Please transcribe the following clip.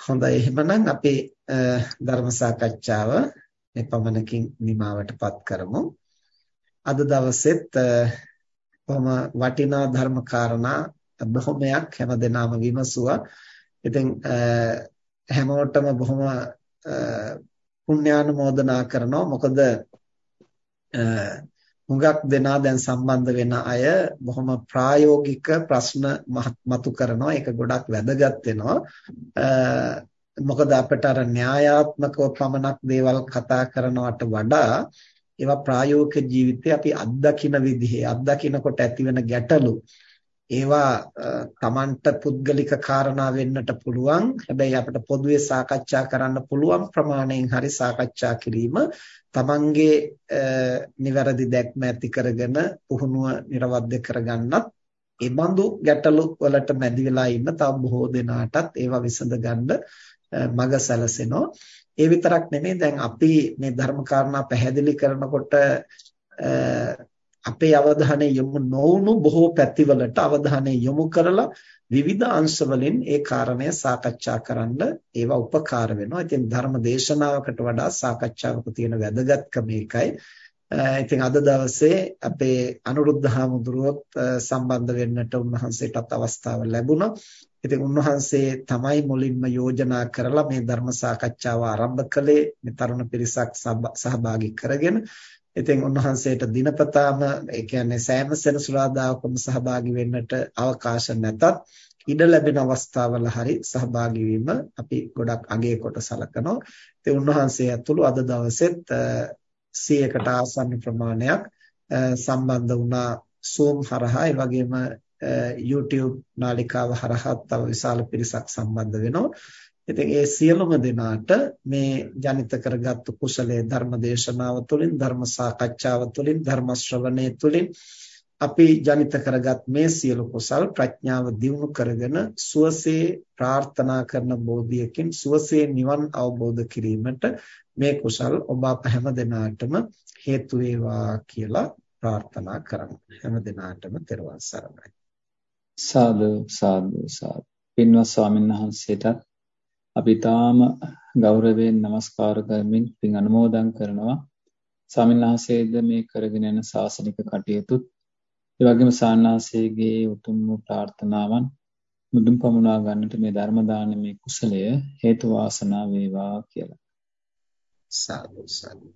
හොඳයි එහෙමනම් අපි ධර්ම සාකච්ඡාව මේ පමණකින් නිමවටපත් කරමු. අද දවසෙත් කොහොම වටිනා ධර්ම කාරණා බොහොමයක් හැමදෙනාම විමසුවා. ඉතින් හැමෝටම බොහොම පුණ්‍යානුමෝදනා කරනවා. මොකද හුඟක් දෙනා දැන් සම්බන්ධ වෙන අය බොහොම ප්‍රායෝගික ප්‍රශ්න මතු කරනවා. ඒක ගොඩක් වැදගත් වෙනවා. මොකද අපිට අර න්‍යායාත්මකව පමණක් දේවල් කතා කරනවට වඩා ඒවා ප්‍රායෝගික ජීවිතේ අපි අත්දකින විදිහේ අත්දකිනකොට ඇතිවෙන ගැටලු ඒවා Tamanට පුද්ගලික කාරණා වෙන්නට පුළුවන්. හැබැයි අපිට පොදුවේ සාකච්ඡා කරන්න පුළුවන් ප්‍රමාණයෙන් හරි සාකච්ඡා කිරීම Tamanගේ නිවැරදි දැක්ම ඇති කරගෙන පුහුණුව නිර්වද්‍ය කරගන්නත් ඒ බඳු ගැටලු වලට මැදි වෙලා ඉන්න තව බොහෝ දෙනාටත් ඒවා විසඳ ගන්න මඟ සැලසෙනවා. ඒ විතරක් නෙමෙයි දැන් අපි මේ ධර්ම කාරණා පැහැදිලි කරනකොට අපේ අවධානය යොමු නොවුණු බොහෝ පැතිවලට අවධානය යොමු කරලා විවිධ අංශවලින් ඒ කාරණය සාකච්ඡා කරන්න ඒවා උපකාර වෙනවා. ඉතින් ධර්ම දේශනාවකට වඩා සාකච්ඡාවක තියෙන වැදගත්කම ඒකයි. ඉතින් අද දවසේ අපේ අනුරුද්ධ හාමුදුරුවොත් සම්බන්ධ වෙන්නට උන්වහන්සේටත් අවස්ථාව ලැබුණා. ඉතින් උන්වහන්සේ තමයි මුලින්ම යෝජනා කරලා මේ ධර්ම සාකච්ඡාව ආරම්භ කළේ මේ තරුණ පිරිසක් සහභාගී කරගෙන ඉතින් උන්වහන්සේට දිනපතාම ඒ කියන්නේ සෑම සෙනසුරාදාකම සහභාගී වෙන්නට අවකාශ නැතත් ඉඩ ලැබෙන අවස්ථාවල හරි සහභාගී වීම අපි ගොඩක් අගය කොට සලකනවා. ඉතින් උන්වහන්සේ ඇතුළු අද දවසෙත් 100කට ආසන්න ප්‍රමාණයක් සම්බන්ධ වුණා Zoom හරහා ඒ වගේම YouTube නාලිකාව හරහා තව විශාල පිරිසක් සම්බන්ධ වෙනවා. ඉතින් ඒ සියලුම දෙනාට මේ ජනිත කරගත්තු කුසලයේ ධර්ම දේශනාව තුළින් ධර්ම සාකච්ඡාව තුළින් ධර්ම ශ්‍රවණය තුළින් අපි ජනිත කරගත් මේ සියලු කුසල් ප්‍රඥාව දියුණු කරගෙන සුවසේ ප්‍රාර්ථනා කරන බෝධියකින් සුවසේ නිවන් අවබෝධ කිරීමට මේ කුසල් ඔබ අප හැම දිනාටම හේතු වේවා කියලා ප්‍රාර්ථනා කරමු. හැම දිනාටම තෙරුවන් සරණයි. සාදු සාදු සාදු. පින්වත් ස්වාමීන් වහන්සේට අපි තාම ගෞරවයෙන් নমස්කාර කරමින් පින් අනුමෝදන් කරනවා. ස්වාමීන් වහන්සේද මේ කරගෙන යන සාසනික කටයුතුත් ඒ වගේම සාන්නාසයේගේ උතුම් ප්‍රාර්ථනාවන් මුදුන් පමුණවා ගන්නට මේ ධර්ම දානමේ කුසලය හේතු වාසනා වේවා කියලා. සාදු සාදු.